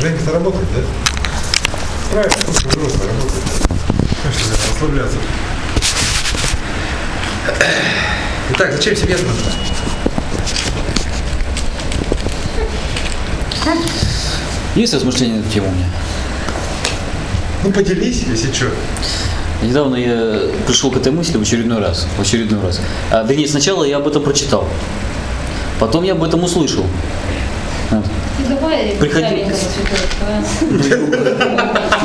Женька-то работает, да? Правильно, пусть взрослый работает. Конечно, расслабляться. Итак, зачем себе это нужно? Есть размышления на эту тему у меня? Ну, поделись, если что. Недавно я пришел к этой мысли в очередной раз. В очередной раз. А, вернее, сначала я об этом прочитал. Потом я об этом услышал. Давай Приходи.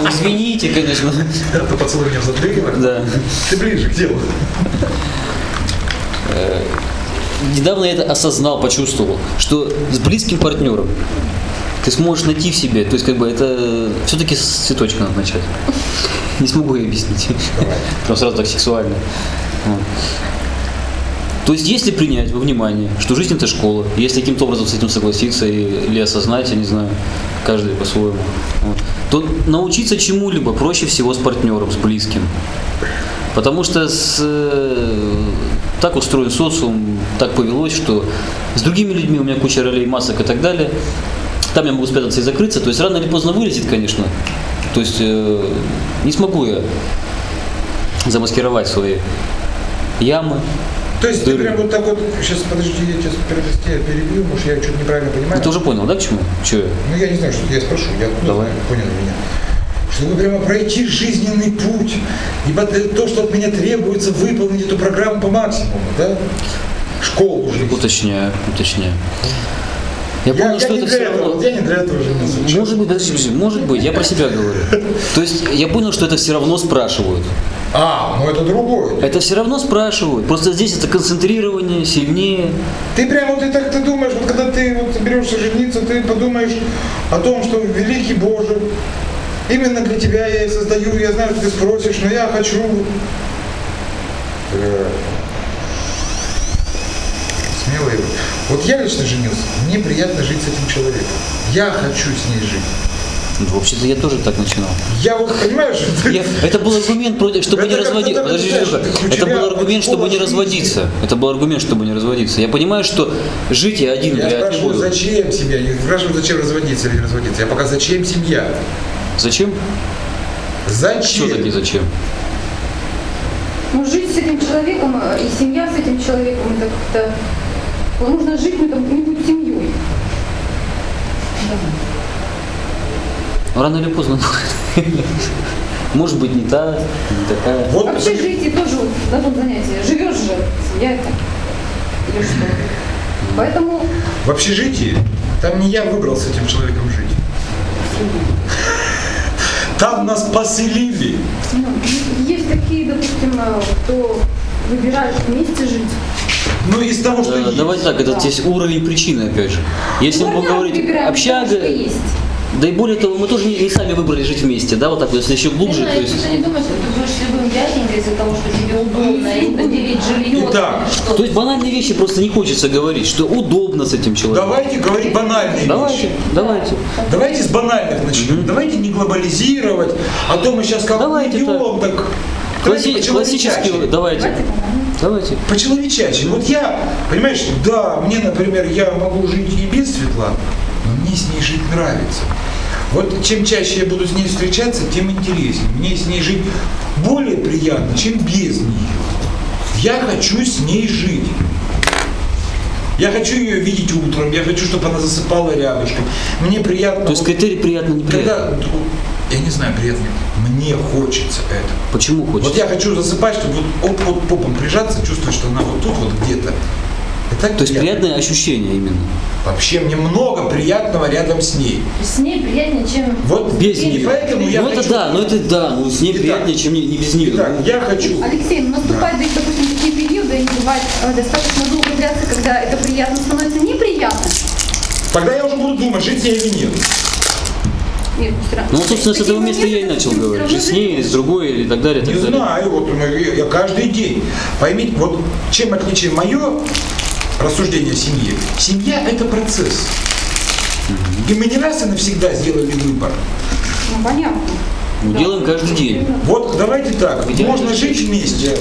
Извините, конечно. А то поцелуй меня в затылок. Да. Ты ближе к делу. Недавно я это осознал, почувствовал, что с близким партнером ты сможешь найти в себе, то есть как бы это все-таки с цветочка надо начать. Не смогу я объяснить. Прям сразу так сексуально. То есть если принять во внимание, что жизнь это школа, если каким-то образом с этим согласиться или осознать, я не знаю, каждый по-своему, вот, то научиться чему-либо проще всего с партнером, с близким. Потому что с, э, так устроен социум, так повелось, что с другими людьми у меня куча ролей, масок и так далее. Там я могу спрятаться и закрыться. То есть рано или поздно вылезет, конечно. То есть э, не смогу я замаскировать свои ямы. То есть ты Дыры. прям вот так вот, сейчас подожди, я тебя тебя перебью, может я что-то неправильно понимаю. Ну, Ты уже понял, да, к чему? Че? Ну я не знаю, что я спрошу, я откуда Давай. знаю, понял меня. Чтобы прямо пройти жизненный путь, ибо ты- то, что от меня требуется, выполнить эту программу по максимуму, да? Школу жизни. Уточняю, уточняю. Я Я, понял, что это все этого, равно... вот я не для этого женился. Может быть, подожди, может быть, я про себя говорю. То есть я понял, что это все равно спрашивают. А, ну это другое. Это все равно спрашивают. Просто здесь это концентрирование сильнее. Ты прям вот и так ты думаешь, вот когда ты вот соберешься жениться, ты подумаешь о том, что великий Боже, именно для тебя я и создаю, я знаю, что ты спросишь, но я хочу. Э, Смело его. Вот я лично женился, мне приятно жить с этим человеком. Я хочу с ней жить. Вообще-то я тоже так начинал. Я вот, понимаешь, Я- это был аргумент против, чтобы Это не разводиться. Подожди, у это был аргумент, чтобы не разводиться. Это был аргумент, чтобы не разводиться. Я понимаю, что жить я один я ли спрашиваю, буду. зачем семья? Не спрашиваю, зачем разводиться или не разводиться. Я пока зачем семья? Зачем? Зачем? Все-таки зачем? Ну, жить с этим человеком, э, и семья с этим человеком, это как-то... ну, Нужно жить ну, там, какой-нибудь семьей. Ну, Рано или поздно будет. Может быть, не та, не такая. Вот Вообще жить и тоже на том занятии. Живешь же, семья это. Или что? Поэтому в общежитии там не я выбрал с этим человеком жить. Там нас поселили. ну, есть такие, допустим, кто выбирает вместе жить. Ну, из того, что Э, есть. Давайте так, это здесь уровень причины, опять же. Если мы Ну, выбираем общага, то, что есть. Да и более того, мы тоже не, не сами выбрали жить вместе, да, вот так вот, если еще глубже, то есть... Ты не думаешь, что ты будешь любым дяденькой из-за того, что тебе удобно, и поделить жилье. Итак, что То есть банальные вещи просто не хочется говорить, что удобно с этим человеком. Давайте говорить банальные Давайте, вещи. давайте. Давайте с банальных начнем. Давайте не глобализировать, а то мы сейчас как Давайте уйдем, так... Класси- давайте классический, по-человечачьи. давайте. Давайте. По-человечачьи. Вот я, понимаешь, да, мне, например, я могу жить и без Светланы, мне с ней жить нравится. Вот чем чаще я буду с ней встречаться, тем интереснее. Мне с ней жить более приятно, чем без нее. Я хочу с ней жить. Я хочу ее видеть утром, я хочу, чтобы она засыпала рядышком. Мне приятно... То есть вот критерий приятно неприятно. когда, я не знаю, приятно, мне хочется это. Почему Вот хочется? я хочу засыпать, чтобы вот оп, вот попом прижаться, чувствовать, что она вот тут вот где-то. И так То есть приятно. приятное ощущение именно. Вообще мне много приятного рядом с ней. с ней приятнее, чем Вот Без и нее. поэтому я ну это хочу- да, ну это да, ну с ней Итак. приятнее, чем не, не без нее. Итак, Ну, я хочу. Алексей, ну наступают, ведь, допустим, такие периоды, они бывают э, достаточно долго длятся, когда это приятно становится неприятно. Тогда я уже буду думать, жить ней или нет. Ну, собственно, с этого места я и начал говорить. с ней, или с другой, или так далее, и Не так далее. знаю, вот я, я каждый день. Поймите, вот чем отличие мое рассуждение о семье. Семья – это процесс. И мы не раз и навсегда сделали выбор. Ну, понятно. Мы делаем каждый день. Вот давайте так, Идеально. можно жить вместе,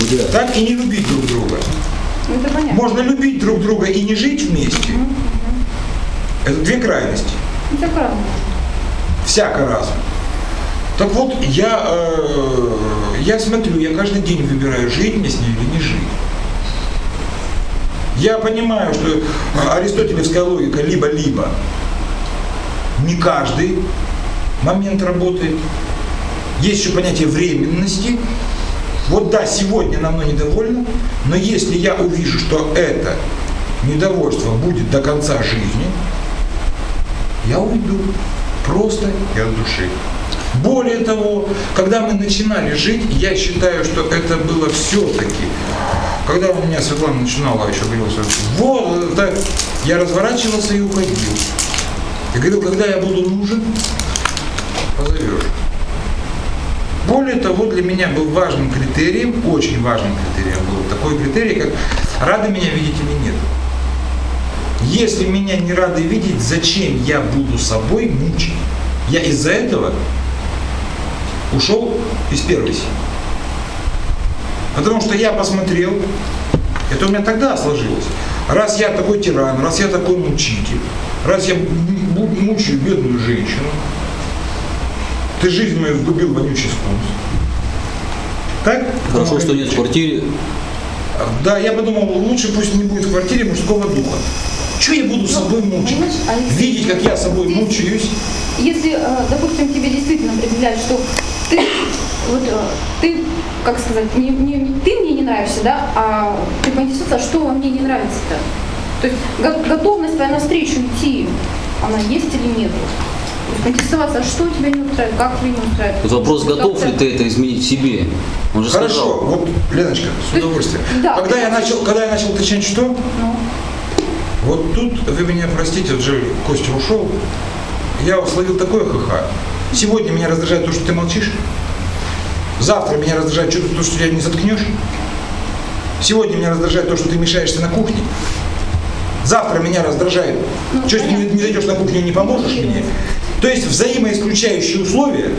Идеально. так и не любить друг друга. Ну, это понятно. Можно любить друг друга и не жить вместе. Это две крайности. Ну, все правильно. Всяко разум. Так вот, я, э, я смотрю, я каждый день выбираю, жить мне с ней или не жить. Я понимаю, что аристотелевская логика либо-либо. Не каждый момент работает. Есть еще понятие временности. Вот да, сегодня нам мной недовольно, но если я увижу, что это недовольство будет до конца жизни, я уйду. Просто и от души. Более того, когда мы начинали жить, я считаю, что это было все-таки, когда у меня Светлана начинала, еще говорила, вот, это, я разворачивался и уходил. Я говорил, когда я буду нужен, позовешь. Более того, для меня был важным критерием, очень важным критерием был такой критерий, как рады меня видеть или нет. Если меня не рады видеть, зачем я буду собой мучить? Я из-за этого ушел из первой семьи. Потому что я посмотрел, это у меня тогда сложилось. Раз я такой тиран, раз я такой мучитель, раз я мучаю бедную женщину, ты жизнь мою сгубил вонючий скунс. Так? Хорошо, что нет в квартире. Да, я подумал, лучше пусть не будет в квартире мужского духа. Что я буду собой мучить? Видеть, как я собой мучаюсь. Если, э, допустим, тебе действительно определяют, что ты, вот, э, ты, как сказать, не, не, не ты мне не нравишься, да, а ты поинтересовался, что во мне не нравится-то. То есть го- готовность твоя навстречу идти, она есть или нет? Поинтересоваться, а что тебя не устраивает, как тебя не устраивает. Вот вопрос, готов ли ты это изменить в себе? Он же Хорошо, сказал. вот, Леночка, с удовольствием. Да. Когда я начал, когда я начал уточнять, что, Ну, вот тут вы меня простите, вот же Костя ушел, я словил такое ха Сегодня меня раздражает то, что ты молчишь. Завтра меня раздражает то, что тебя не заткнешь. Сегодня меня раздражает то, что ты мешаешься на кухне. Завтра меня раздражает, Ну, что если ты не, понятно. не зайдешь на кухню и не поможешь мне. То есть взаимоисключающие условия.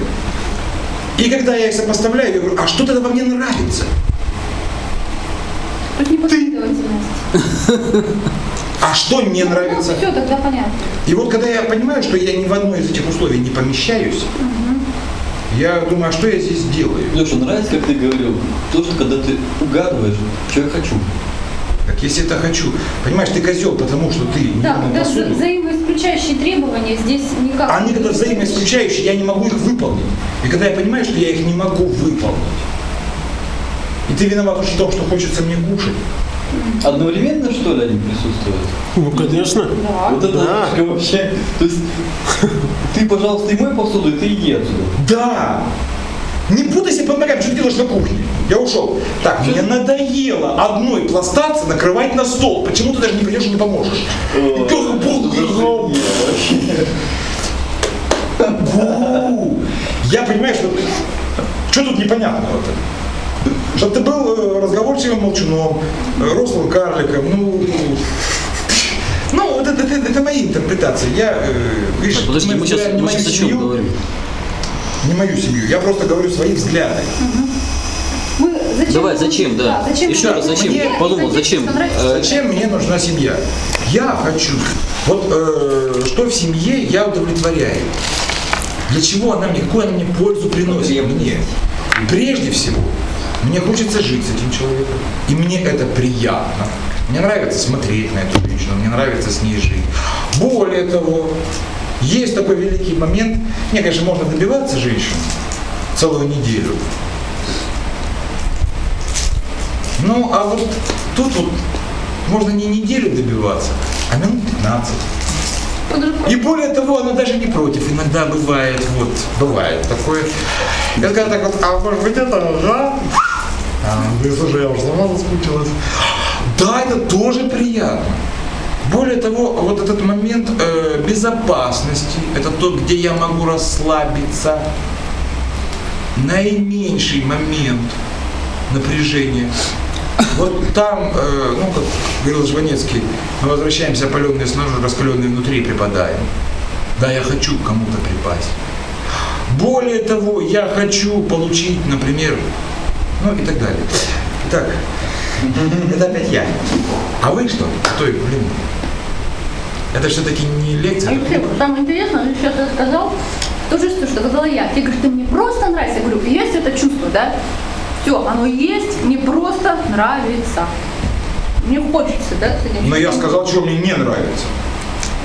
И когда я их сопоставляю, я говорю, а что тогда во мне нравится? тут непоследовательность. А что не нравится? все, тогда понятно. И вот когда я понимаю, что я ни в одно из этих условий не помещаюсь, я думаю, а что я здесь делаю? Леша, нравится, как ты говорил, то, что когда ты угадываешь, что я хочу. Так если это хочу. Понимаешь, ты козел, потому что ты не Да, мыл да, посуду. вза- взаимоисключающие требования здесь никак. А они когда взаимоисключающие, я не могу их выполнить. И когда я понимаю, что я их не могу выполнить, и ты виноват в том, что хочется мне кушать, Одновременно, что ли, они присутствуют? Ну, конечно. Да. Вот это Да. вообще. То есть, ты, пожалуйста, и мой посуду, и ты иди отсюда. Да! Не путайся под ногами, что ты делаешь на кухне. Я ушел. Так, мне надоело одной пластаться накрывать на стол. Почему ты даже не придешь и не поможешь? Что! Я понимаю, что что тут непонятного-то? Что ты был э, разговорчивым молчуном, э, рослым карликом, ну, ну, вот это, это, это мои интерпретации. Я, э, видишь, Подожди, мы сейчас, разбираем не мы мою сейчас о чем семью, говорим? Не мою семью, я просто говорю свои взгляды. Мы зачем Давай, мы- зачем, да. зачем Еще мы- раз, зачем? Мне Подумал, зачем? Э, Зачем мне нужна семья? Я хочу. Вот э, что в семье я удовлетворяю. Для чего она мне, какую она мне пользу приносит мне? Прежде всего, мне хочется жить с этим человеком. И мне это приятно. Мне нравится смотреть на эту женщину, мне нравится с ней жить. Более того, есть такой великий момент. Мне, конечно, можно добиваться женщин целую неделю. Ну, а вот тут вот можно не неделю добиваться, а минут 15. И более того, она даже не против. Иногда бывает, вот, бывает такое. Я когда так вот, а может быть это, да? А, да, слушай, я уже сама заскучилась. Да, это тоже приятно. Более того, вот этот момент э, безопасности, это то, где я могу расслабиться. Наименьший момент напряжения. Вот там, э, ну, как говорил Жванецкий, мы возвращаемся опаленные снаружи, раскаленные внутри припадаем. Да, я хочу кому-то припасть. Более того, я хочу получить, например, ну и так далее. Так, это опять я. А вы что? Стой, блин. Это все-таки не лекция. Алексей, там интересно, ты сейчас рассказал, то же, что сказала я. Ты говоришь, ты мне просто нравишься. Я говорю, есть это чувство, да? Все, оно есть, мне просто нравится. Мне хочется, да, этим Но я сказал, что мне не нравится.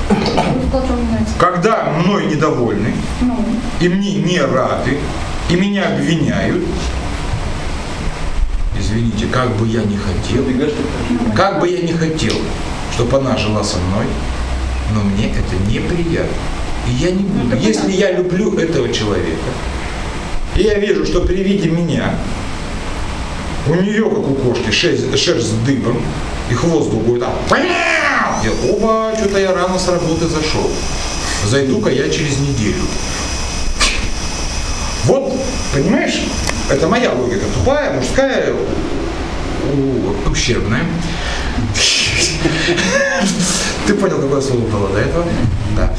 Ты сказал, что мне нравится. Когда мной недовольны, Ну, и мне не рады, и меня обвиняют, извините, как бы я не хотел, как бы я не хотел, чтобы она жила со мной, но мне это неприятно. И я не буду. это Если я люблю этого человека, и я вижу, что при виде меня у нее, как у кошки, шерсть, шерсть с дыбом, и хвост другой там. Я, оба, что-то я рано с работы зашел. Зайду-ка я через неделю. Вот, понимаешь, это моя логика. Тупая, мужская, ущербная. Ты понял, какое слово было до этого? Да.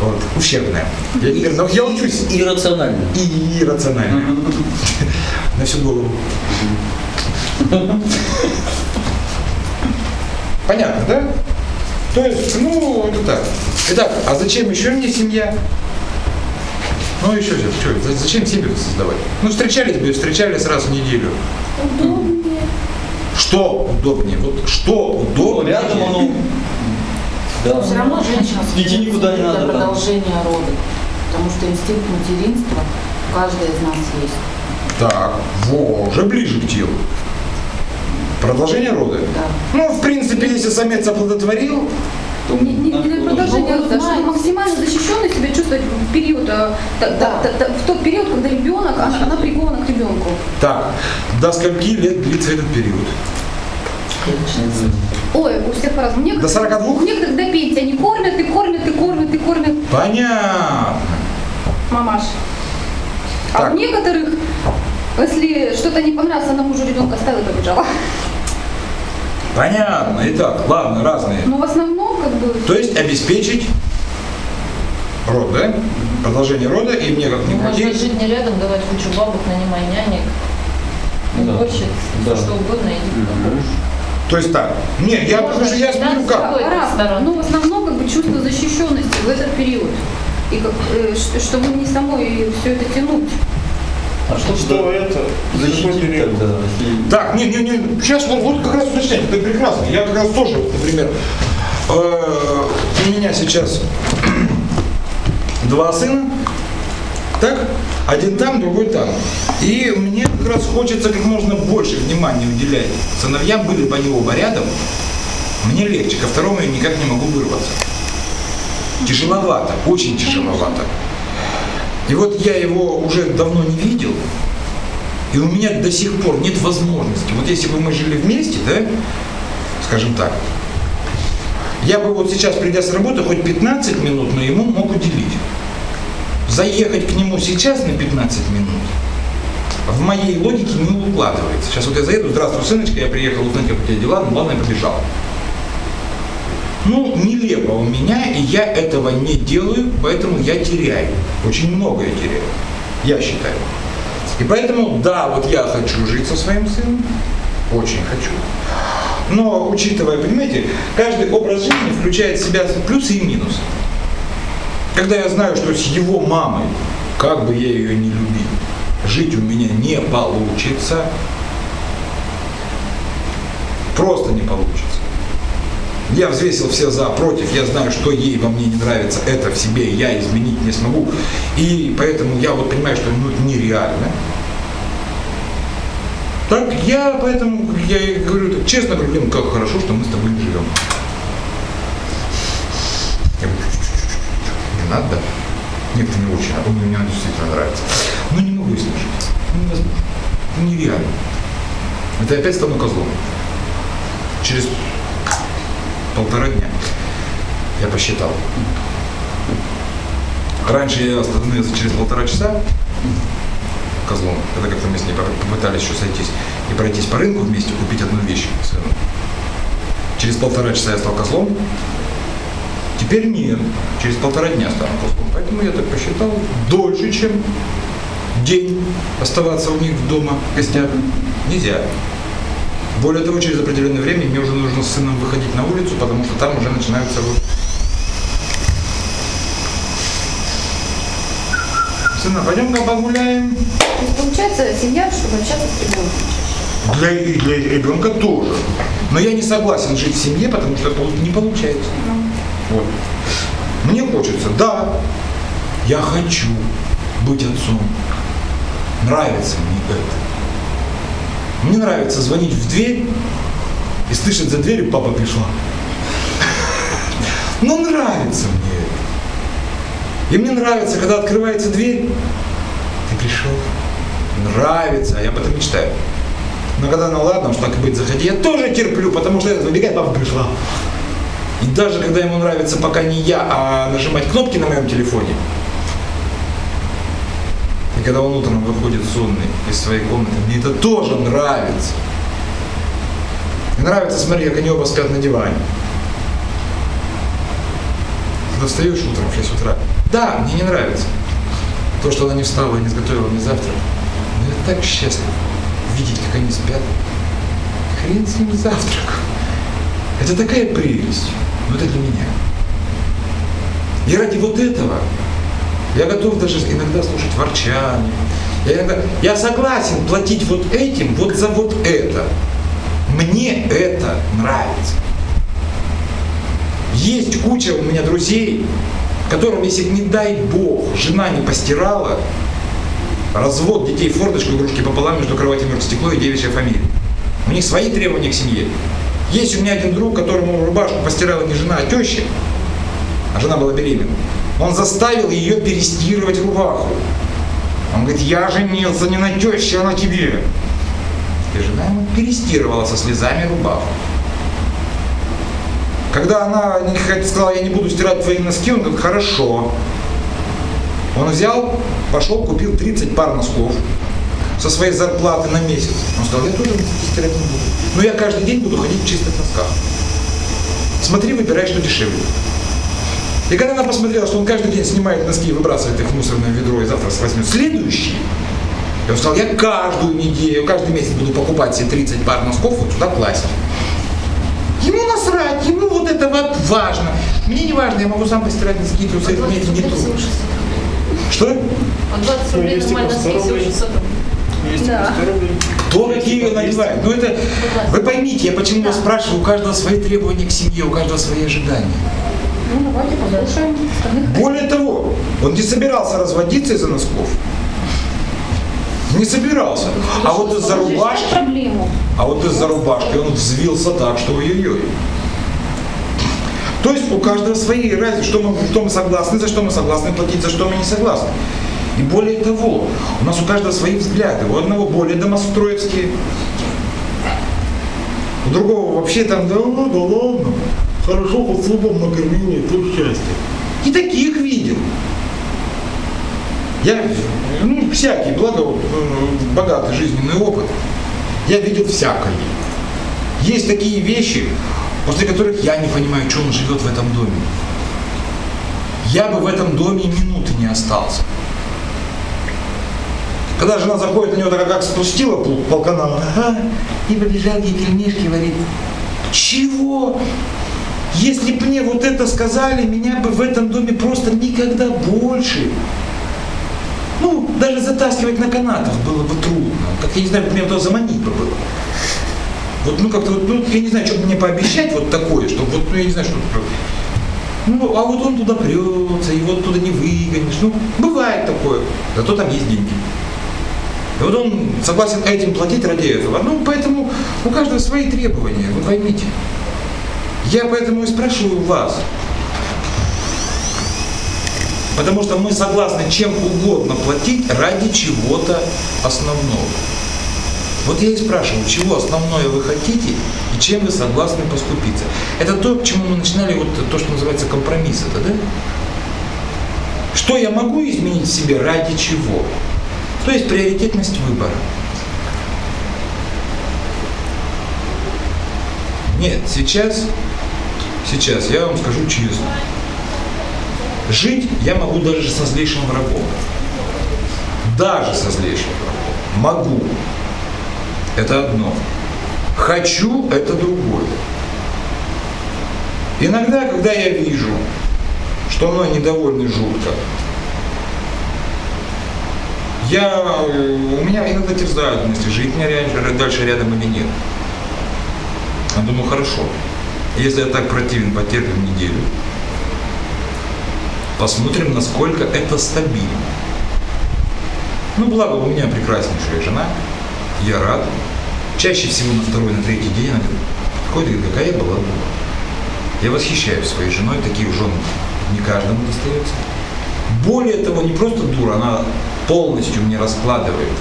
Вот, ущербная. Я, теперь- но я учусь. Иррационально. И иррациональная. На всю голову. Понятно, да? То есть, ну, это так. Итак, а зачем еще мне семья? Ну, еще сейчас, что, за- зачем семью создавать? Ну, встречались бы, встречались раз в неделю. удобнее. Что удобнее? Вот что Ну, удобнее? рядом оно. Да. Все равно женщина Идти никуда не надо, да. продолжения рода. Потому что инстинкт материнства у каждой из нас есть. Так, во, уже ближе к телу. Продолжение рода. Да. Ну, в принципе, если самец оплодотворил, Не, не, не для продолжения Ну, рода, а знаете. Максимально защищенно себя чувствовать в период, э, та- та- Да. та- та- в тот период, когда ребенок, она, она прикована к ребенку. так, до скольки лет длится этот период? Ой, у всех по-разному. До 42? У некоторых до пенсии они кормят, и кормят, и кормят, и кормят Понятно. мамаш. А Так. у некоторых, если что-то не понравилось, она мужу ребенка оставила и побежала. Понятно. Итак, ладно, разные. Но в основном, как бы, То есть обеспечить род, да? Продолжение рода, и мне как ни Можно жить не рядом, давать кучу бабок, нанимай нянек, Да. уборщиц, Да. что угодно, иди куда. То есть так. Нет, я потому что я смотрю как. Но в основном, как бы, чувство защищенности в этот период. И как, э, чтобы не самой все это тянуть. А что Что это? защитить тогда? Так, не, не, не, сейчас вот, вот как раз уточнять, это прекрасно. Я как раз тоже, например, э, у меня сейчас два сына, так? Один там, другой там. И мне как раз хочется как можно больше внимания уделять сыновьям, были бы они оба рядом, мне легче, ко второму я никак не могу вырваться. Тяжеловато, очень тяжеловато. И вот я его уже давно не видел, и у меня до сих пор нет возможности. Вот если бы мы жили вместе, да, скажем так, я бы вот сейчас, придя с работы, хоть 15 минут, но ему мог уделить. Заехать к нему сейчас на 15 минут в моей логике не укладывается. Сейчас вот я заеду, здравствуй, сыночка, я приехал узнать, как у тебя дела, ну ладно, я побежал. Ну, нелепо у меня, и я этого не делаю, поэтому я теряю. Очень многое теряю. Я считаю. И поэтому, да, вот я хочу жить со своим сыном, очень хочу. Но, учитывая, понимаете, каждый образ жизни включает в себя плюсы и минусы. Когда я знаю, что с его мамой, как бы я ее не любил, жить у меня не получится, просто не получится. Я взвесил все за, против, я знаю, что ей во мне не нравится, это в себе я изменить не смогу. И поэтому я вот понимаю, что ну, это нереально. Так я поэтому, я говорю, так честно говорю, как хорошо, что мы с тобой не живем. Я говорю, «Чуть-чуть-чуть-чуть, не надо? Нет, это не очень, а мне действительно нравится. Ну не могу с ним жить. Ну, невозможно. Ну, нереально. Это опять стану козлом. Через полтора дня. Я посчитал. Раньше я остановился через полтора часа козлом, когда как-то мы с ней попытались еще сойтись и пройтись по рынку вместе, купить одну вещь. Через полтора часа я стал козлом. Теперь нет. Через полтора дня стану козлом. Поэтому я так посчитал, дольше, чем день оставаться у них дома в гостях нельзя. Более того, через определенное время мне уже нужно с сыном выходить на улицу, потому что там уже начинаются вот Сына, пойдем-ка погуляем. То есть получается семья, чтобы общаться с ребенком. Для, для ребенка тоже. Но я не согласен жить в семье, потому что не получается. Вот. Мне хочется, да, я хочу быть отцом. Нравится мне это. Мне нравится звонить в дверь и слышать за дверью, папа пришла. Ну, нравится мне это. И мне нравится, когда открывается дверь, ты пришел. Нравится, а я об этом мечтаю. Но когда, ну ладно, уж так и быть, заходи, я тоже терплю, потому что я выбегаю, папа пришла. Даже когда ему нравится пока не я, а нажимать кнопки на моем телефоне, и когда он утром выходит сонный из своей комнаты, мне это тоже нравится. Мне нравится смотреть, как они оба спят на диване. Когда встаешь утром в 6 утра, да, мне не нравится. То, что она не встала и не сготовила мне завтрак. Но я так счастлив видеть, как они спят. Хрен с ним завтрак. Это такая прелесть. Но это для меня. И ради вот этого я готов даже иногда слушать ворчание. Я, иногда, я согласен платить вот этим, вот за вот это. Мне это нравится. Есть куча у меня друзей, которым, если не дай бог, жена не постирала, развод детей форточку, игрушки пополам между кроватью стекло и девичья фамилия. У них свои требования к семье. Есть у меня один друг, которому рубашку постирала не жена, а теща, а жена была беременна. Он заставил ее перестирывать рубаху. Он говорит, я женился не на теще, а на тебе. И жена ему перестирывала со слезами рубаху. Когда она сказала, я не буду стирать твои носки, он говорит, хорошо. Он взял, пошел, купил 30 пар носков со своей зарплаты на месяц. Он сказал, я тоже стирать не буду. Но я каждый день буду ходить в чистых носках. Смотри, выбирай, что дешевле. И когда она посмотрела, что он каждый день снимает носки и выбрасывает их в мусорное ведро и завтра возьмет следующий, я сказал, я каждую неделю, каждый месяц буду покупать себе 30 пар носков вот сюда класть. Ему насрать, ему вот это вот важно. Мне не важно, я могу сам постирать носки, трусы, это мне не трудно. Что? Вот 20 рублей нормально носки, всего 600 рублей. Кто какие надевает? Ну это, вы поймите, я почему вас спрашиваю, у каждого свои требования к семье, у каждого свои ожидания. Ну, давайте послушаем. Более того, он не собирался разводиться из-за носков. Не собирался. А вот из-за решает рубашки, а вот из-за рубашки он взвился так, что ой-ой-ой. То есть у каждого свои разницы, что мы, что мы согласны, за что мы согласны платить, за что мы не согласны. И более того, у нас у каждого свои взгляды. У одного более домостроевские, у другого вообще там, да, да ладно, хорошо, хоть слабом накормила, и то счастье. И таких видел. Я, ну, всякий, благо, э, богатый жизненный опыт. Я видел всякое. Есть такие вещи, после которых я не понимаю, что он живет в этом доме. Я бы в этом доме минуты не остался. Когда жена заходит на него, так как спустила пол, полканала, ага, и побежал ей пельмешки варить. Чего? Если бы мне вот это сказали, меня бы в этом доме просто никогда больше. Ну, даже затаскивать на канатах было бы трудно. Как я не знаю, меня туда заманить бы было. Вот, ну, как-то, вот, ну, я не знаю, что мне пообещать вот такое, чтобы вот, ну, я не знаю, что ну, а вот он туда прется, его оттуда не выгонишь. Ну, бывает такое. Зато там есть деньги. И вот он согласен этим платить ради этого. Ну, поэтому у каждого свои требования, вы поймите. Я поэтому и спрашиваю вас. Потому что мы согласны чем угодно платить ради чего-то основного. Вот я и спрашиваю, чего основное вы хотите и чем вы согласны поступиться. Это то, к чему мы начинали, вот то, что называется компромисс, это, да? Что я могу изменить в себе ради чего? То есть приоритетность выбора. Нет, сейчас, сейчас я вам скажу честно. Жить я могу даже со злейшим врагом. Даже со злейшим врагом. Могу. Это одно. Хочу – это другое. Иногда, когда я вижу, что мной недовольны жутко, Я, э, у меня иногда терзают мысли, жить мне ря- дальше рядом или нет. Я думаю, хорошо. Если я так противен, потерпим неделю. Посмотрим, насколько это стабильно. Ну, благо, у меня прекраснейшая жена. Я рад. Чаще всего на второй, на третий день она говорит, какая я была дура. Я восхищаюсь своей женой, таких жен не каждому достается. Более того, не просто дура, она полностью мне раскладывает,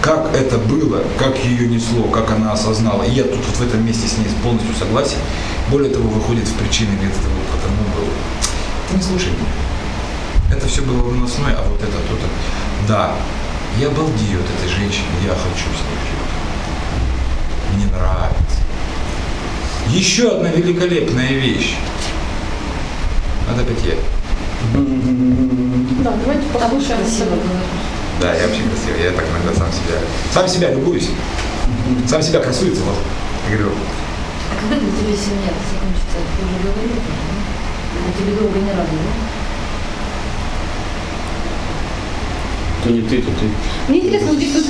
как это было, как ее несло, как она осознала. И я тут вот в этом месте с ней полностью согласен. Более того, выходит в причины, говорит, это вот потому было. Ты не слушай меня. Это все было выносное, а вот это то-то. Да, я балдею от этой женщины, я хочу с ней жить. Мне нравится. Еще одна великолепная вещь. Надо опять я. Да, давайте А послушаем красиво себя. Да, я вообще красивый, я так иногда сам себя. Сам себя любуюсь. Сам себя красуется, вот. Я говорю, А когда для тебя семья закончится? Ты уже говорил, да? А тебе долго не рады, да? То не ты, то ты. Мне интересно, вот здесь вот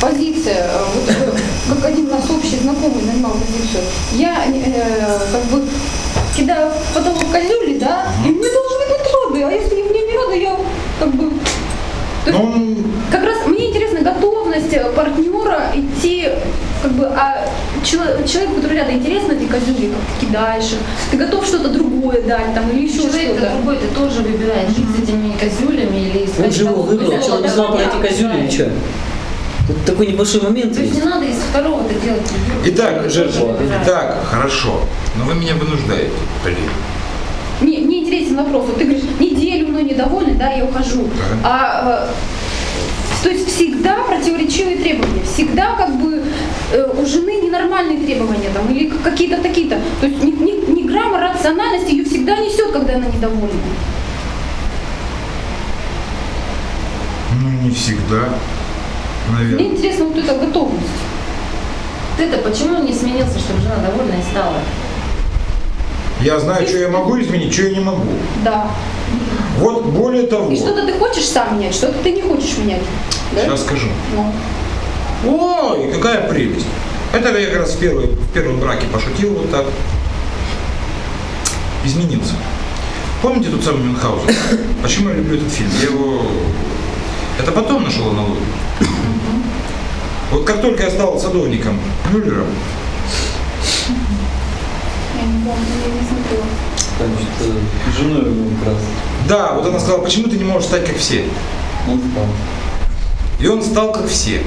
позиция, э, вот э, как один наш общий знакомый занимал позицию. Я э, как бы кидаю в потолок козюли, да, и мне должны быть рады, а если мне не рады, я как бы... То есть ну, как раз мне интересна готовность партнера идти, как бы, а чело- человеку, который рядом, интересно эти козюли, как ты кидаешь ты готов что-то другое дать, там, или еще Человек что-то. другой, ты тоже выбираешь, жить с этими козюлями или искать Он же его выбрал, что он не знал про эти козюли или что? Тут такой небольшой момент То есть не надо из второго-то делать. Итак, выбираешь. итак, хорошо. Но вы меня вынуждаете. Блин. Мне, мне вопрос. Вот ты говоришь, неделю мной недовольны, да, я ухожу. А, э, то есть всегда противоречивые требования, всегда как бы э, у жены ненормальные требования там, или какие-то такие-то. То есть ни, ни- ни грамма рациональности ее всегда несет, когда она недовольна. Ну, не всегда. Мне Наверное. интересно вот эта готовность. Ты-то почему не сменился, чтобы жена довольна и стала? Я знаю, что я могу изменить, что я не могу. Да. Вот более того, И что-то ты хочешь сам менять, что-то ты не хочешь менять. Да? сейчас скажу. Ну. Ой, какая прелесть. Это я как раз в, первой, в первом браке пошутил вот так. Изменился. Помните тот самый Мюнхгаузен? Почему я люблю этот фильм? Я его... Это потом нашел аналогию. Вот как только я стал садовником Мюллером, Э, с женой у него как раз. да, вот она сказала, почему ты не можешь стать как все? Он стал. И он стал как все.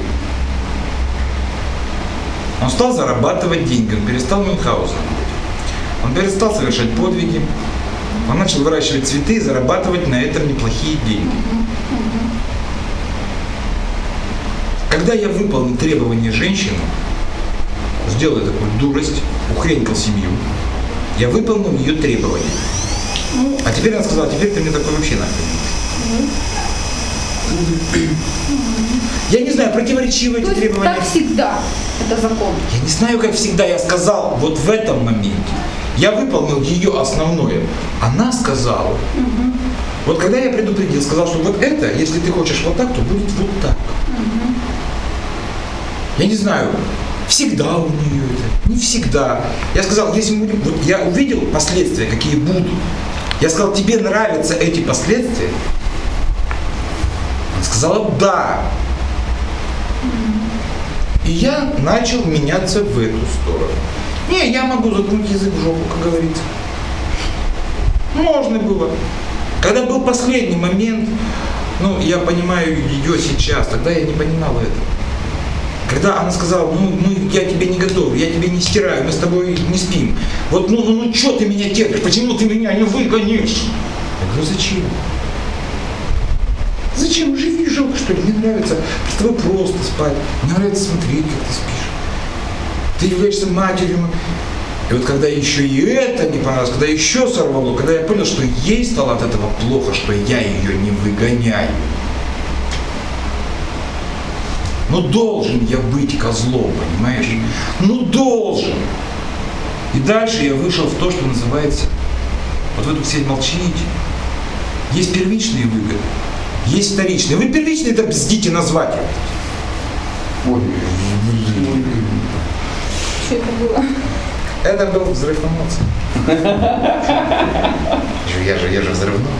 Он стал зарабатывать деньги, он перестал Мюнхгаузеном быть. Он перестал совершать подвиги, он начал выращивать цветы и зарабатывать на этом неплохие деньги. Когда я выполнил требования женщины, сделал такую дурость, ухренькал семью, я выполнил ее требования. А теперь она сказала, теперь ты мне такой вообще нужен. Я не знаю, противоречивы То эти требования. так всегда. Это закон. Я не знаю, как всегда, я сказал вот в этом моменте. Я выполнил ее основное. Она сказала. Вот когда я предупредил, сказал, что вот это, если ты хочешь вот так, то будет вот так. Я не знаю, всегда у нее это, не всегда. Я сказал, если мы вот я увидел последствия, какие будут. Я сказал, тебе нравятся эти последствия? Она сказала, да. И я начал меняться в эту сторону. Не, я могу заткнуть язык в жопу, как говорится. Можно было. Когда был последний момент, ну, я понимаю ее сейчас, тогда я не понимал этого. Когда она сказала, ну, ну, я тебе не готов, я тебе не стираю, мы с тобой не спим. Вот, ну, ну, ну, что ты меня терпишь, почему ты меня не выгонишь? Я говорю, зачем? Зачем? Живи, жалко, что ли? Мне нравится с тобой просто спать. Мне нравится смотреть, как ты спишь. Ты являешься матерью. И вот когда еще и это не понравилось, когда еще сорвало, когда я понял, что ей стало от этого плохо, что я ее не выгоняю. Ну должен я быть козлом, понимаешь? Ну должен. И дальше я вышел в то, что называется, вот вы тут все молчите. Есть первичные выгоды, есть вторичные. Вы первичные это бздите назвать. Ой, Что это было? Это был взрыв эмоций. Я же, я же взрывной.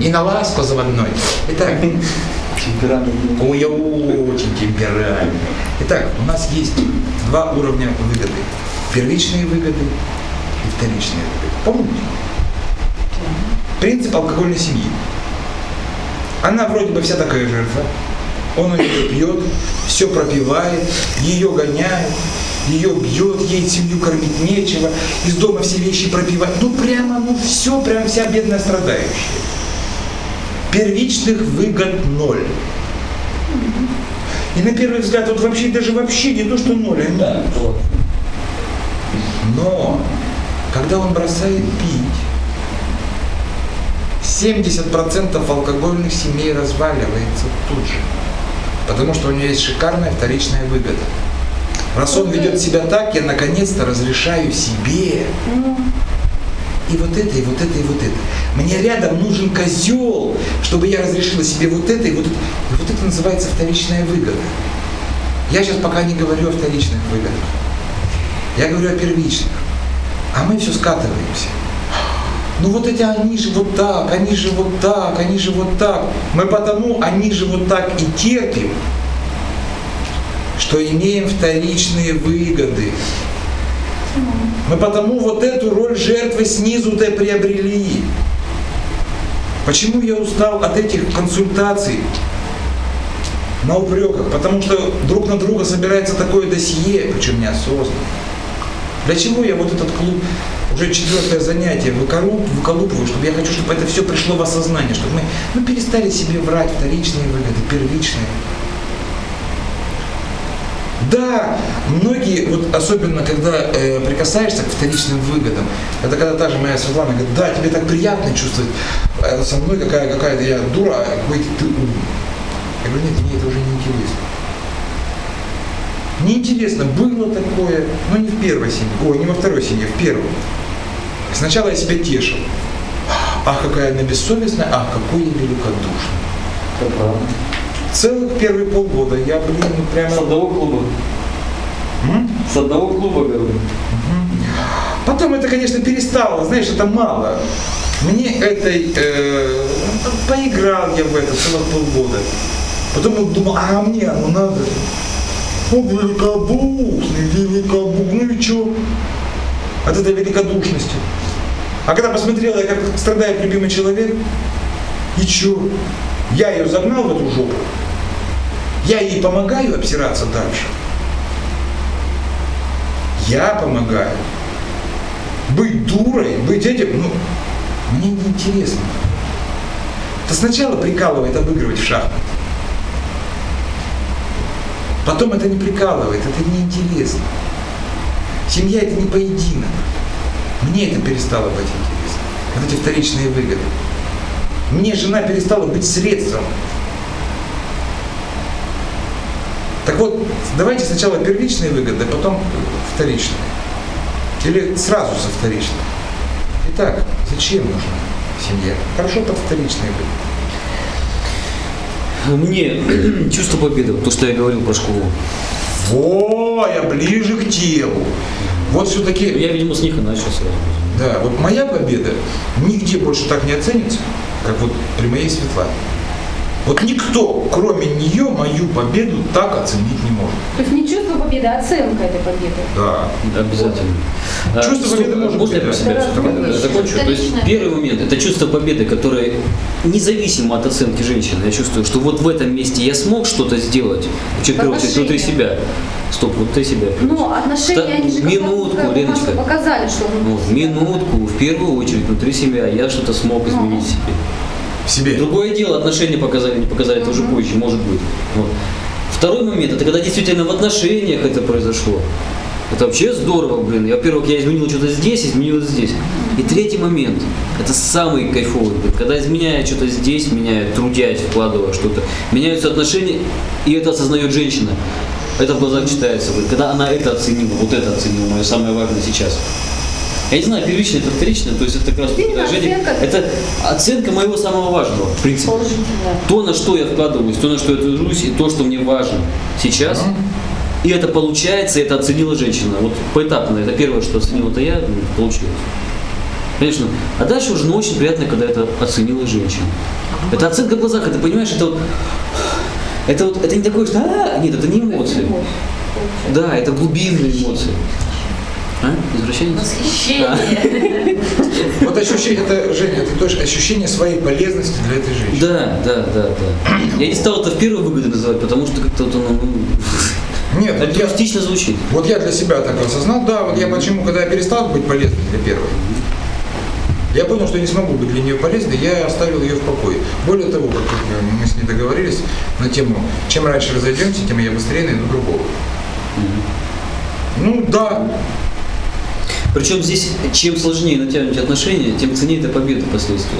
И на ласку заводной. Итак, Темперамент. ой, я очень темперамент. Итак, у нас есть два уровня выгоды. Первичные выгоды и вторичные выгоды. Помните? Принцип алкогольной семьи. Она вроде бы вся такая жертва. Он у нее пьет, все пропивает, ее гоняет, ее бьет, ей семью кормить нечего, из дома все вещи пропивает. Ну прямо, ну все, прям вся бедная страдающая. Первичных выгод ноль. И на первый взгляд, вот вообще даже вообще не то, что ноль, а Да, вот. но когда он бросает пить, 70% алкогольных семей разваливается тут же. Потому что у нее есть шикарная вторичная выгода. Раз он ведет себя так, я наконец-то разрешаю себе Ну, и вот это, и вот это, и вот это. Мне рядом нужен козел, чтобы я разрешила себе вот это, и вот это. И вот это называется вторичная выгода. Я сейчас пока не говорю о вторичных выгодах. Я говорю о первичных. А мы все скатываемся. Ну вот эти они же вот так, они же вот так, они же вот так. Мы потому они же вот так и терпим, что имеем вторичные выгоды. Мы потому вот эту роль жертвы снизу-то приобрели. Почему я устал от этих консультаций на упреках? Потому что друг на друга собирается такое досье, причем неосознанно. Для чего я вот этот клуб, уже четвертое занятие, выколуп, выколупываю, чтобы я хочу, чтобы это все пришло в осознание, чтобы мы ну, перестали себе врать вторичные выгоды, первичные. Да, многие, вот особенно когда э, прикасаешься к вторичным выгодам, это когда та же моя Светлана говорит, да, тебе так приятно чувствовать э, со мной какая, какая-то я дура, а какой ты ум. Я говорю, нет, мне это уже не интересно. Неинтересно, было такое, но не в первой семье, ой, не во второй семье, в первой. Сначала я себя тешил. Ах, какая она бессовестная, ах, какой я великодушный. Это правда. Целых первые полгода я, блин, ну прямо... С одного клуба. М? С одного клуба, говорю. Потом это, конечно, перестало, знаешь, это мало. Мне этой, э, ну, поиграл я в это целых полгода. Потом думал, а мне оно надо. Ну, великодушный, великодушный, ну и что? От этой великодушности. А когда посмотрел, я как страдает любимый человек, и что? Я ее загнал в эту жопу. Я ей помогаю обсираться дальше. Я помогаю. Быть дурой, быть этим, ну, мне неинтересно. Это сначала прикалывает обыгрывать в шахматы. Потом это не прикалывает, это неинтересно. Семья это не поединок. Мне это перестало быть интересно. Вот эти вторичные выгоды. Мне жена перестала быть средством. Так вот, давайте сначала первичные выгоды, а потом вторичные. Или сразу со вторичным. Итак, зачем нужна семья? Хорошо под вторичные выгоды. Мне чувство победы, то, что я говорил про школу. Во, я ближе к телу. Вот все-таки, Я, видимо, с них и начал сразу. да, вот моя победа нигде больше так не оценится, как вот при моей Светлане. Вот никто, кроме нее, мою победу так оценить не может. То есть не чувство победы, а оценка этой победы. Да. Обязательно. А, Чувство стоп, победы может можно я быть, про да. себя Да, закончу? То есть первый момент – это чувство победы, которое независимо от оценки женщины. Я чувствую, что вот в этом месте я смог что-то сделать. В первую очередь, внутри себя. Стоп, вот ты себя. Но отношения, Да, они же минутку, Леночка. показали, что Ну, в минутку, в первую очередь, внутри себя я что-то смог изменить в себе. В себе. Другое дело, отношения показали, не показали, это уже позже, может быть. Вот. Второй момент, это когда действительно в отношениях это произошло. Это вообще здорово, блин. Я, Во-первых, я изменил что-то здесь, изменил здесь. И третий момент, это самый кайфовый, блин. когда изменяя что-то здесь, меняя, трудясь, вкладывая что-то, меняются отношения, и это осознает женщина. Это в глазах читается, блин. Когда она это оценила, вот это оценила, мое самое важное сейчас. Я не знаю, первично это вторично, то есть это как раз выражение- оценка. это оценка моего самого важного, в принципе. То, на что я вкладываюсь, то, на что я тружусь, и то, что мне важно сейчас. И это получается, и это оценила женщина. Вот поэтапно. Это первое, что оценила это я, ну, получилось. Конечно. А дальше уже ну, очень приятно, когда это оценила женщина. Это оценка в глазах, это понимаешь, это вот, это вот, это не такое, что «А, нет, это не эмоции. Да, это глубинные эмоции. А? Извращенец? Восхищение. Вот ощущение, это, Женя, это тоже ощущение своей полезности для этой женщины. Да, да, да, да. Я не стал это в первой выгоде называть, потому что как-то вот оно ну, Нет, вот я, звучит. вот я для себя так осознал, да, вот я почему, когда я перестал быть полезным для первой, я понял, что я не смогу быть для нее полезным, я оставил ее в покое. Более того, как мы с ней договорились на тему, чем раньше разойдемся, тем я быстрее найду другого. Ну да, Причем здесь, чем сложнее натянуть отношения, тем ценнее это победа впоследствии.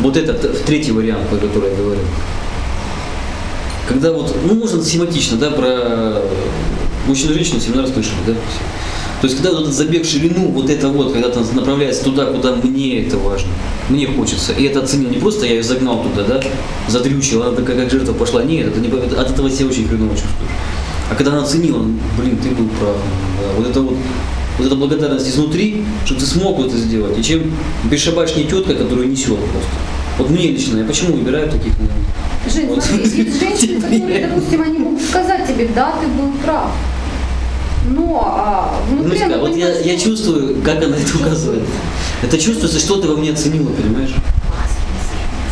Вот это т- третий вариант, про который я говорил. Когда вот, ну можно схематично, да, про мужчину и женщину семинар слышали, да? То есть, когда вот этот забег в ширину, вот это вот, когда ты направляется туда, куда мне это важно, мне хочется, и это оценил не просто я ее загнал туда, да, задрючил, она такая как жертва пошла, нет, это не, от этого себя очень хреново чувствуешь. А когда она оценила, ну, блин, ты был прав, да, вот это вот, вот эта благодарность изнутри, что ты смог это сделать, и чем бесшабашнее тетка, которая несет просто. Вот мне лично, я почему выбираю таких, наверное, Жень, Вот. смотри, есть женщины, которые, допустим, они могут сказать тебе, да, ты был прав. Но а, внутри Ну, она вот я, я чувствую, как она это указывает. Это чувствуется, что ты во мне оценила, понимаешь?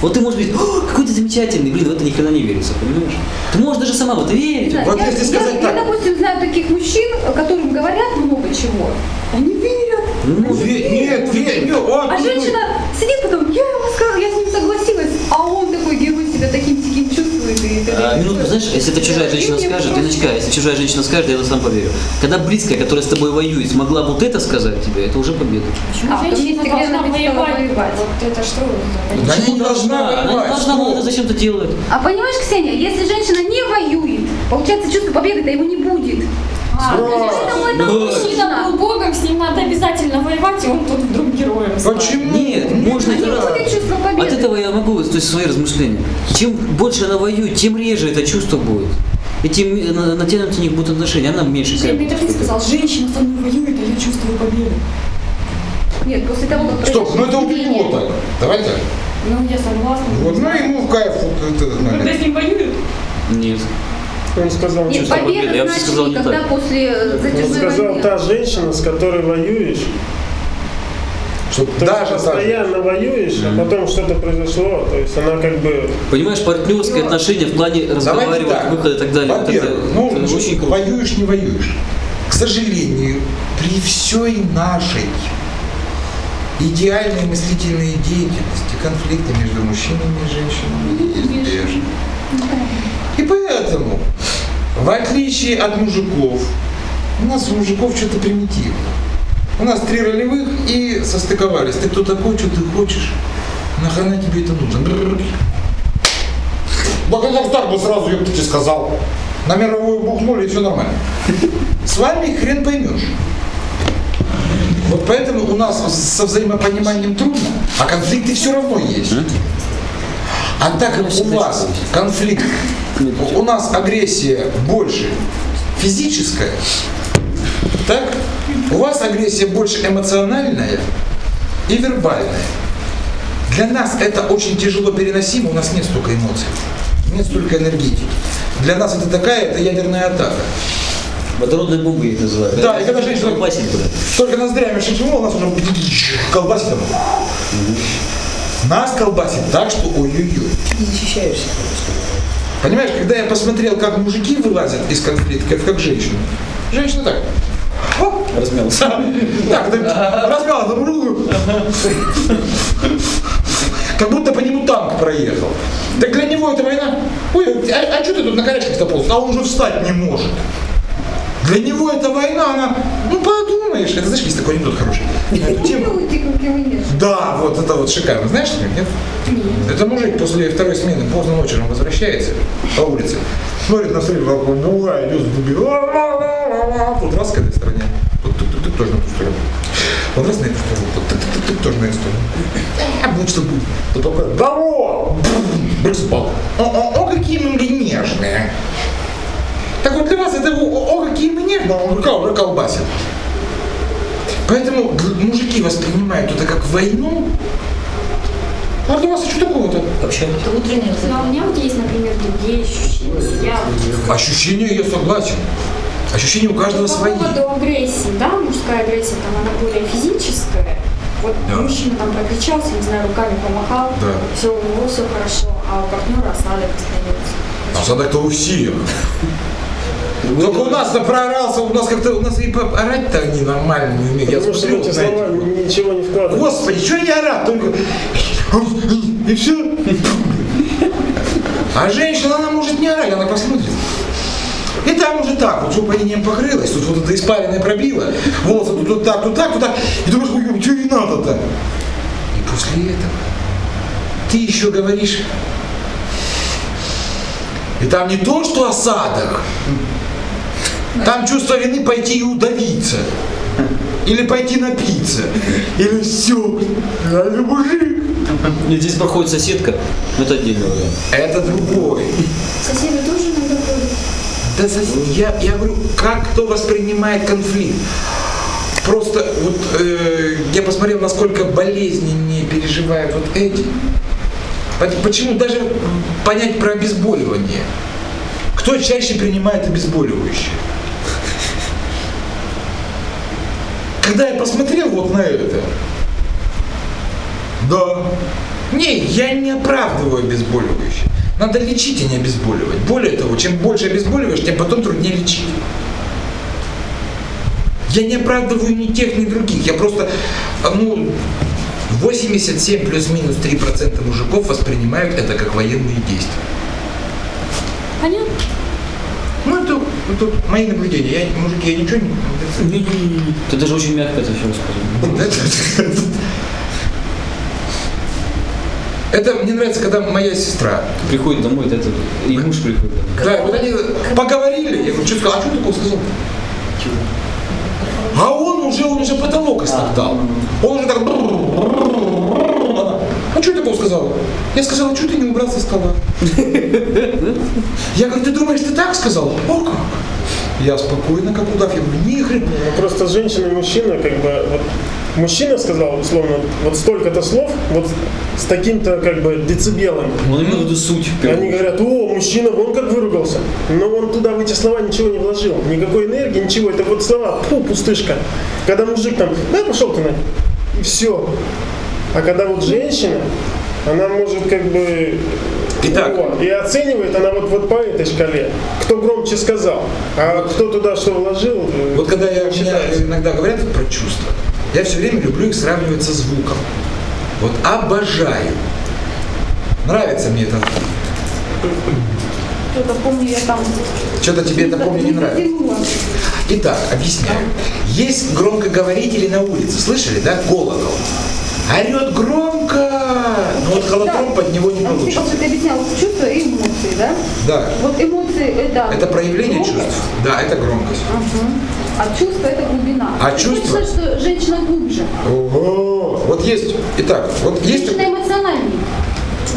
Вот ты можешь быть, «О, какой ты замечательный, блин, в это ни хрена не верится, понимаешь? Ты можешь даже сама в это верить. Да, Вот я, если я- сказать я, так. допустим, знаю таких мужчин, которым говорят много чего. Они верят. Ну, Ве- нет, ве- нет, он- А женщина сидит потом, я ему сказала, я с ним согласилась, а он такой герой себя таким таким чувствует. И так А, минутку, знаешь, если это чужая женщина скажет, Леночка, если чужая женщина скажет, я сам поверю. Когда близкая, которая с тобой воюет, смогла вот это сказать тебе, это уже победа. Почему А, женщина должна воевать? воевать. Вот это что? Да Почему не должна Она не должна была это зачем-то делать. А понимаешь, Ксения, если женщина не воюет, получается, чувство победы-то его не будет. А. Поэтому это Ну, Мужчина был богом, с ним надо обязательно воевать, и он тут вдруг героем стал. Почему? Нет, можно Не это раз-. От этого я могу, то есть свои размышления. Чем больше она воюет, тем реже это чувство будет. И тем э, на- натянуты у них будут отношения, она меньше себя Жень, ты сказал, женщина со мной воюет, а я чувствую победу. Нет, после того, как Стоп, ну это у так. Давай так. Ну, я согласна. Вот, ну ему в кайф вот Когда момент. с ним воюют, Нет. Он сказал, Нет, победы, победа я значит сказал не когда так. после э, он затяжной сказал, войны. та женщина, с которой воюешь, Что то даже есть так. постоянно воюешь, а потом что-то произошло, то есть она как бы Понимаешь, партнерские отношения в плане разговаривать, так. выхода и так далее. Во-первых, ну, это очень круто. воюешь, не воюешь. К сожалению, при всей нашей идеальной мыслительной деятельности конфликты между мужчинами и женщинами неизбежны. И поэтому, в отличие от мужиков, у нас у мужиков что-то примитивно. У нас три ролевых и состыковались. Ты кто такой, что ты хочешь? Нахрена тебе это нужно? Так бы сразу, я бы тебе сказал. На мировую бухнули, и все нормально. С вами хрен поймешь. Вот поэтому у нас со взаимопониманием трудно, а конфликты все равно есть. А так как у вас конфликт, у- нас агрессия больше физическая, так? У вас агрессия больше эмоциональная и вербальная. Для нас это очень тяжело переносимо, у нас нет столько эмоций, нет столько энергетики. Для нас это такая, это ядерная атака. Водородной бомбой я их называю. Да, и когда женщина- Колбасит. Только ноздрями шепнула, у нас уже колбасит. оно. Нас колбасит так, что ой-ой-ой. Ты защищаешься. Понимаешь, когда я посмотрел, как мужики вылазят из конфликтов, как женщины. Женщина так. Оп, Размялся. так, ру. как будто по нему танк проехал. Так для него это война. Ой, а, что ты тут на корешках-то полз? А он уже встать не может. Для него это война, она, ну подумаешь, это знаешь, есть такой анекдот хороший. Да, вот это вот шикарно. Знаешь, что, нет? Это мужик после второй смены поздно ночью он возвращается по улице, смотрит на встречу, другая идет в глубину. Тут раз к этой стороне. Вот тук-тук-тук. ты тоже на ту сторону. Он раз на эту сторону, ты, ты тоже на эту сторону. А будет что будет. Тут такой, здорово! О, о, о, какие мы нежные. Так вот для вас это о, о какие мы нежные, он рука уже колбасит. Поэтому мужики воспринимают это как войну. А для вас что такого-то? Общались. Это утренняя Но у меня вот есть, например, другие ощущения. Я Ощущения, я согласен. Ощущения у каждого по свои. поводу агрессии, да, мужская агрессия, там она более физическая. Вот Да. мужчина там прокричался, не знаю, руками помахал, Да. все, у него все хорошо, а у партнера осадок остается. Осадок-то у всех. Только у нас-то проорался, у нас как-то, у нас и орать-то они нормально не умеют. Я в смотрю, эти слова ничего не вкладывают. Господи, что я орать? Только и все. А женщина, она может не орать, она посмотрит. И там уже так, вот жопа покрылась, тут вот это испаренное пробило, волосы тут, тут так, тут так, тут так. И думаешь, ой, что ей надо-то? И после этого ты еще говоришь, и там не то, что осадок, там чувство вины пойти и удавиться. Или пойти напиться. Или все. Я же мужик. Нет, Здесь проходит соседка, это отдельный вариант. Это другой. Соседи тоже иногда ходят. Да сос- я, я говорю, как кто воспринимает конфликт. Просто вот э, я посмотрел, насколько болезненнее переживают вот эти. Почему даже понять про обезболивание. Кто чаще принимает обезболивающее? Когда я посмотрел вот на это, да. Не, я не оправдываю обезболивающее. Надо лечить, а не обезболивать. Более того, чем больше обезболиваешь, тем потом труднее лечить. Я не оправдываю ни тех, ни других. Я просто, ну, 87 плюс-минус 3% мужиков воспринимают это как военные действия. Понятно? Ну, это, это мои наблюдения. Я, мужики, я ничего не... Ты даже очень мягко это все рассказывал. Это мне нравится, когда моя сестра Приходит домой, это, и муж приходит домой. Да, вот они поговорили. Я говорю, что сказал? А что такого сказал? А он уже, он уже потолок истоптал. Он уже так... А что такого сказал? Я сказала, что ты не убрал со стола? Я говорю, ты думаешь, ты так сказал? О как? Я спокойно, как удав. Я говорю, ни хрена. Ну, Просто женщина и мужчина, как бы, вот, мужчина сказал, условно, вот столько-то слов, вот с таким-то, как бы, децибелом. Он имел в виду суть. они говорят, о, мужчина, вон как выругался. Но он туда в эти слова ничего не вложил. Никакой энергии, ничего. Это вот слова, фу, пустышка. Когда мужик там, да, пошел ты на. И все. А когда вот женщина, она может как бы... Итак. Вот, и оценивает она вот, вот по этой шкале. Кто громче сказал, а кто туда что вложил. э, Вот когда я, меня иногда говорят про чувства, я все время люблю их сравнивать со звуком. Вот обожаю. Нравится мне это. Что-то помню, я там... Что-то тебе это, помню, не нравится. Итак, объясняю. Есть громкоговорители на улице, слышали, да? Колокол. Орет громко, но вот холодром под него не А ты, получится. как ты объяснял, чувства и эмоции, да? Да. Вот эмоции это... Это проявление громкость. чувств. Да, это громкость. Мгм. А чувство это глубина. А Это чувство? Значит, что женщина глубже. Ого. Вот есть, итак, вот есть... Женщина эмоциональнее.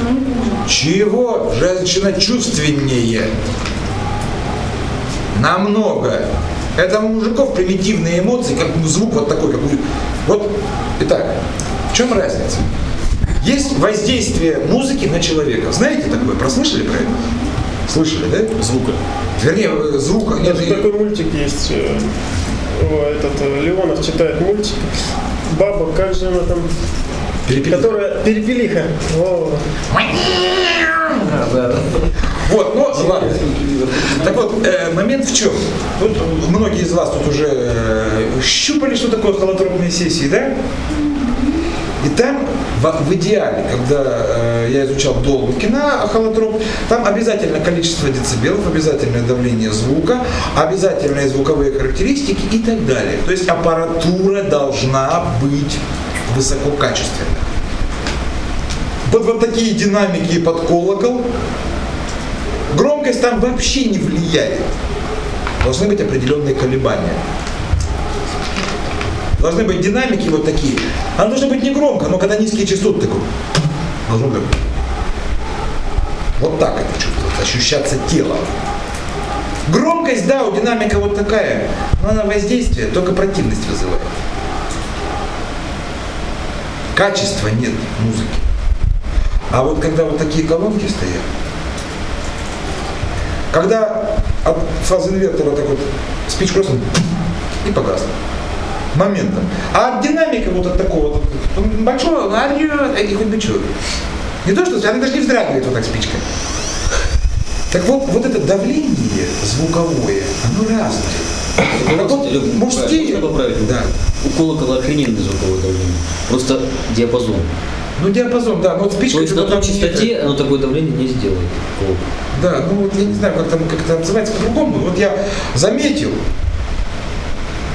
Ну. Чего? Женщина чувственнее. Намного. Это у мужиков примитивные эмоции, как звук вот такой, как у- Вот, итак, в чем разница? Есть воздействие музыки на человека. Знаете такое? Прослышали про это? Слышали, да? Звука. Вернее, э, звука. Нет, Даже и- такой мультик есть. э, Этот э, Леонов читает мультик. Баба, как же она там, перепели- которая перепелиха. О, Вот, ну ладно. Так вот, э, момент в чем? Вот многие из вас тут уже э, щупали, что такое холотропные сессии, да? И там в, в идеале, когда э, я изучал долгу кино холотроп, там обязательно количество децибелов, обязательное давление звука, обязательные звуковые характеристики и так далее. То есть аппаратура должна быть высококачественной. Вот, вот такие динамики под колокол, Громкость там вообще не влияет. Должны быть определенные колебания. Должны быть динамики вот такие. Она должна быть не громко, но когда низкие частоты такой. Должно быть. Вот так это чувствуется, ощущаться телом. Громкость, да, у динамика вот такая, но она воздействие только противность вызывает. Качества нет музыки. А вот когда вот такие колонки стоят, когда от фазы инвертора так вот спичку просто и погасла. Моментом. А динамика вот от такого вот, орет, и хоть бы что. Не то, что она даже не вздрагивает вот так спичкой. Так вот, вот это давление звуковое, оно разное. Вот, мужские, поправить? да, У колокола охрененный звуковой давление. Просто диапазон. ну диапазон, да, но вот спичка То есть на том там не частоте оно такое давление не сделает. Да, ну вот я не знаю, как там как это называется по-другому. Вот я заметил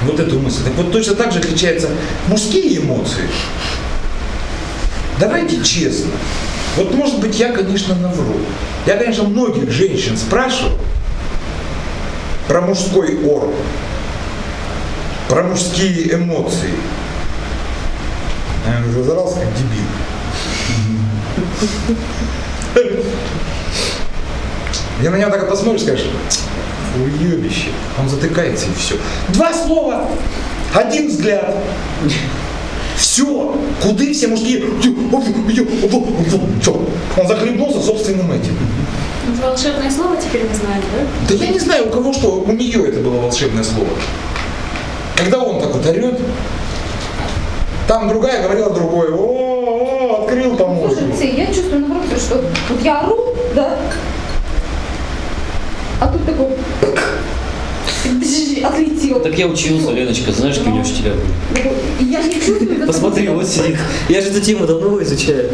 вот эту мысль. Так вот точно так же отличаются мужские эмоции. Давайте честно. Вот может быть я, конечно, навру. Я, конечно, многих женщин спрашивал про мужской ор, про мужские эмоции. Я зазрался как дебил. И на него так посмотришь, скажешь, уебище. Он затыкается и все. Два слова, один взгляд. Все. Куды все мужские? Он захлебнулся собственным этим. Вот волшебное слово теперь мы знаем, да? Да я не знаю, у кого что, у нее это было волшебное слово. Когда он так вот орет, там другая говорила другое. О, о, открыл помойку. Слушайте, я чувствую наоборот, что вот я ору, да, а тут такой отлетел. Так я учился, Леночка, знаешь, какие у учителя были? И я не чувствую Посмотри, вот сидит. Я же эту тему давно изучаю.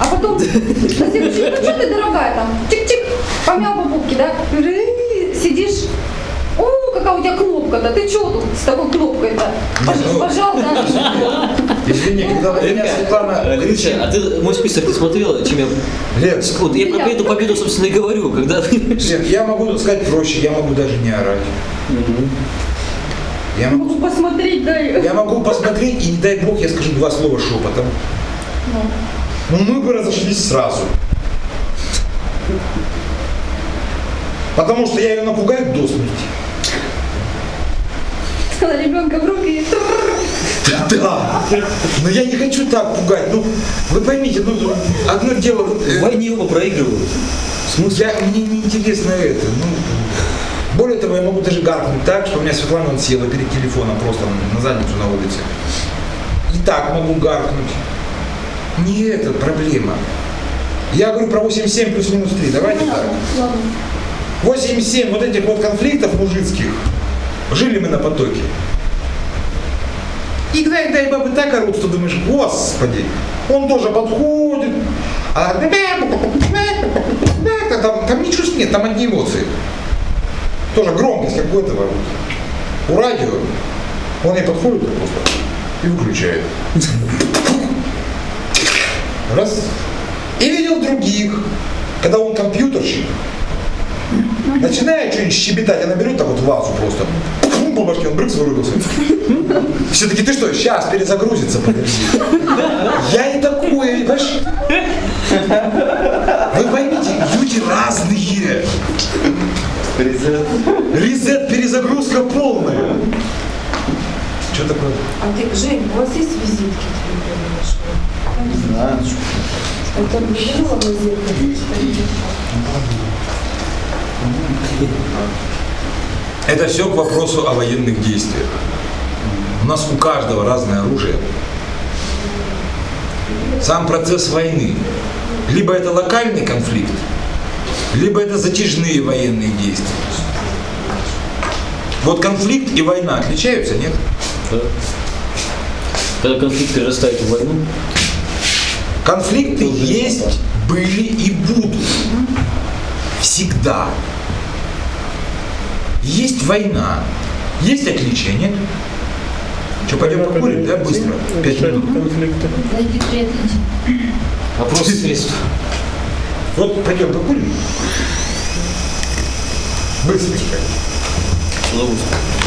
А потом на следующий ну что ты, дорогая, там, чик-чик, помял по пупке, да, сидишь, о, какая у тебя кнопка-то, ты что тут с такой кнопкой-то? Ну- Пожал, да? Извини, когда на меня Светлана кричит, Леночка, а ты мой список ты смотрела, чем я... Лен, Вот я про эту победу, собственно, и говорю, когда... Лен, я могу сказать проще, я могу даже не орать. Я могу, Могу посмотреть, да, я могу посмотреть, и не дай бог, я скажу два слова шепотом. Ну, мы бы разошлись сразу. Потому что я ее напугаю до смерти. сказала ребенка в руки и Да, но я не хочу так пугать. Ну, вы поймите, ну, одно дело... э, В войне оба проигрывают. Смысл? Я, мне не интересно это. Ну, более того, я могу даже гаркнуть так, что у меня Светлана он села перед телефоном просто на задницу на улице. И так могу гаркнуть. Не это проблема. Я говорю про 8,7 плюс-минус 3. Давайте так. Ладно. 8,7 вот этих вот конфликтов мужицких. Жили мы на потоке. И иногда и бабы так орут, что думаешь, господи, он тоже подходит. А там, там ничего нет, там одни эмоции. Тоже громкость, как у этого. У радио. Он ей подходит просто и выключает. Раз. И видел других, когда он компьютерщик, начинает что-нибудь щебетать, она берет так вот вазу просто, по башке, он брыкс вырубился. Все-таки ты что, сейчас перезагрузится, подожди. Я не такое, понимаешь? Вы поймите, люди разные. Резет, перезагрузка полная. Что такое? А ты, Жень, у вас есть визитки Да. Это выглянуло бы зеркало. Это все к вопросу о военных действиях. У нас у каждого разное оружие. Сам процесс войны. Либо это локальный конфликт, либо это затяжные военные действия. Вот конфликт и война отличаются, нет? Да. Когда конфликт перерастает в войну, Конфликты есть, были и будут. Всегда. Есть война. Есть отличия, нет? Что, пойдем покурим, да, быстро? Пять минут. Вопрос средств. Вот пойдем покурим. Быстренько. Удовольствием.